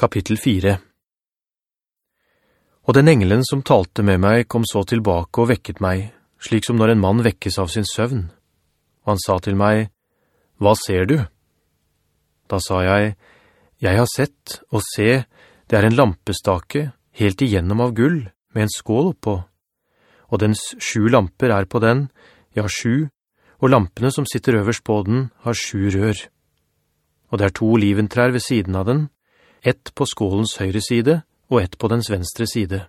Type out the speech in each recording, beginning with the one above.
Kapittel 4 Og den engelen som talte med meg kom så tilbake og vekket meg, slik som når en mann vekkes av sin søvn. Og han sa til meg, «Hva ser du?» Da sa jeg, «Jeg har sett, og se, det er en lampestake, helt igjennom av gull, med en skål oppå. Og dens sju lamper er på den, ja, sju, og lampene som sitter øverst på den har sju rør. Og det er to oliventrær ved siden av den, ett på skålens høyre side og ett på dens venstre side.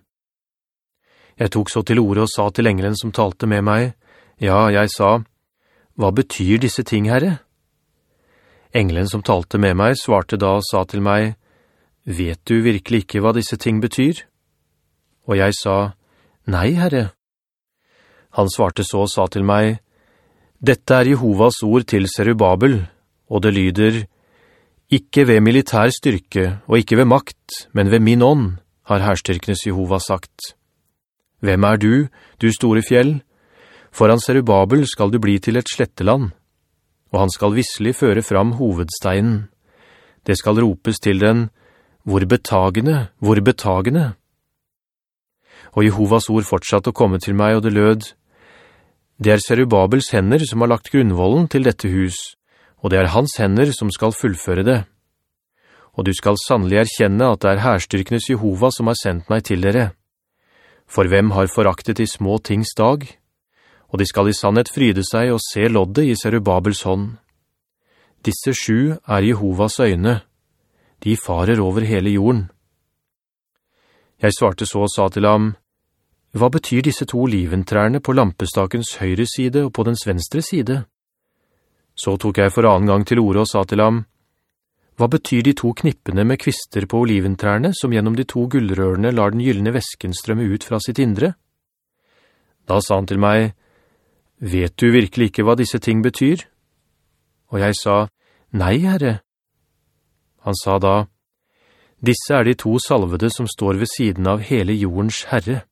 Jeg tok så til ordet og sa til engelen som talte med meg, ja, jeg sa, «Hva betyr disse ting, Herre?» Engelen som talte med meg svarte da og sa til meg, «Vet du virkelig ikke hva disse ting betyr?» Og jeg sa, «Nei, Herre.» Han svarte så og sa til meg, «Dette er Jehovas ord til Serubabel, og det lyder, ikke ved militær styrke, og ikke ved makt, men ved min ånd, har herstyrkenes Jehova sagt. Hvem er du, du store fjell? Foran Serubabel skal du bli til et sletteland, og han skal visselig føre fram hovedsteinen. Det skal ropes til den, hvor betagende, hvor betagende. Og Jehovas ord fortsatte å komme til meg, og det lød, Det er Serubabels hender som har lagt grunnvollen til dette hus, og det er hans hender som skal fullføre det. Og du skal sannelig erkjenne at det er herstyrkenes Jehova som har sendt meg til dere. For hvem har foraktet i små tings dag? Og de skal i sannhet fryde seg og se loddet i Serubabels hånd. Disse sju er Jehovas øyne. De farer over hele jorden. Jeg svarte så og sa til ham, «Hva betyr disse to oliventrærne på lampestakens høyre side og på dens venstre side?» Så tok jeg for annen gang til ordet og sa til ham, «Hva betyr de to knippene med kvister på oliventrærne som gjennom de to gullrørene lar den gyllene væsken strømme ut fra sitt indre?» Da sa han til meg, «Vet du virkelig ikke hva disse ting betyr?» Og jeg sa, «Nei, Herre.» Han sa da, «Disse er de to salvede som står ved siden av hele jordens Herre.»